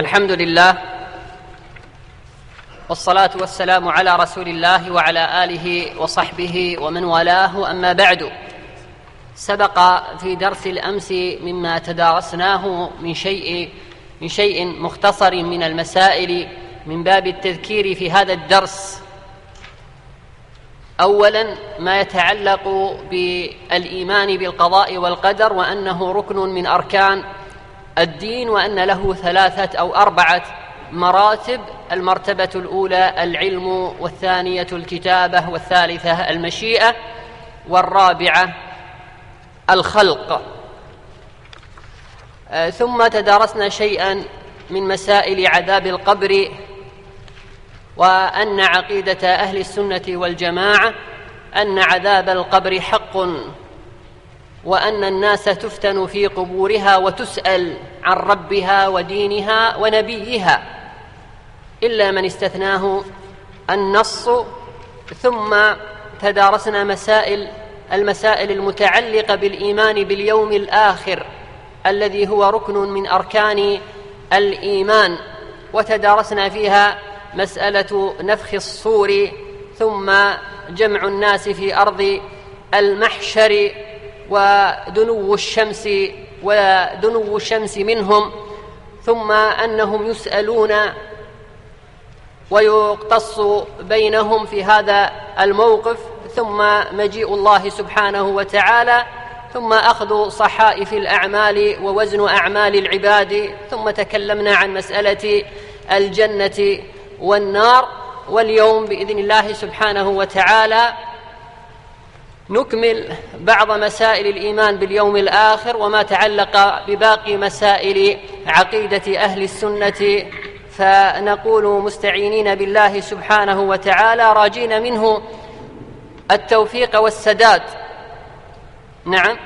الحمد لله والصلاه والسلام على رسول الله وعلى اله وصحبه ومن والاه اما بعد سبق في درس الامس مما تدارسناه من شيء من شيء مختصر من المسائل من باب التذكير في هذا الدرس اولا ما يتعلق بالايمان بالقضاء والقدر وانه ركن من اركان الدين وأن له ثلاثة أو أربعة مراتب المرتبة الأولى العلم والثانية الكتابة والثالثة المشيئة والرابعة الخلق. آه، ثم تدارسنا شيئا من مسائل عذاب القبر وأن عقيدة أهل السنة والجماعة أن عذاب القبر حق. وأن الناس تفتن في قبورها وتسأل عن ربها ودينها ونبيها إلا من استثناه النص ثم تدارسنا مسائل المسائل المتعلقة بالإيمان باليوم الآخر الذي هو ركن من أركان الإيمان وتدارسنا فيها مسألة نفخ الصور ثم جمع الناس في أرض المحشر ودنو الشمس ودنو الشمس منهم ثم أنهم يسألون ويقتص بينهم في هذا الموقف ثم مجيء الله سبحانه وتعالى ثم أخذ صحائف الأعمال ووزن أعمال العباد ثم تكلمنا عن مسألة الجنة والنار واليوم بإذن الله سبحانه وتعالى نكمل بعض مسائل الإيمان باليوم الآخر وما تعلق بباقي مسائل عقيدة أهل السنة فنقول مستعينين بالله سبحانه وتعالى راجين منه التوفيق والسداد. نعم.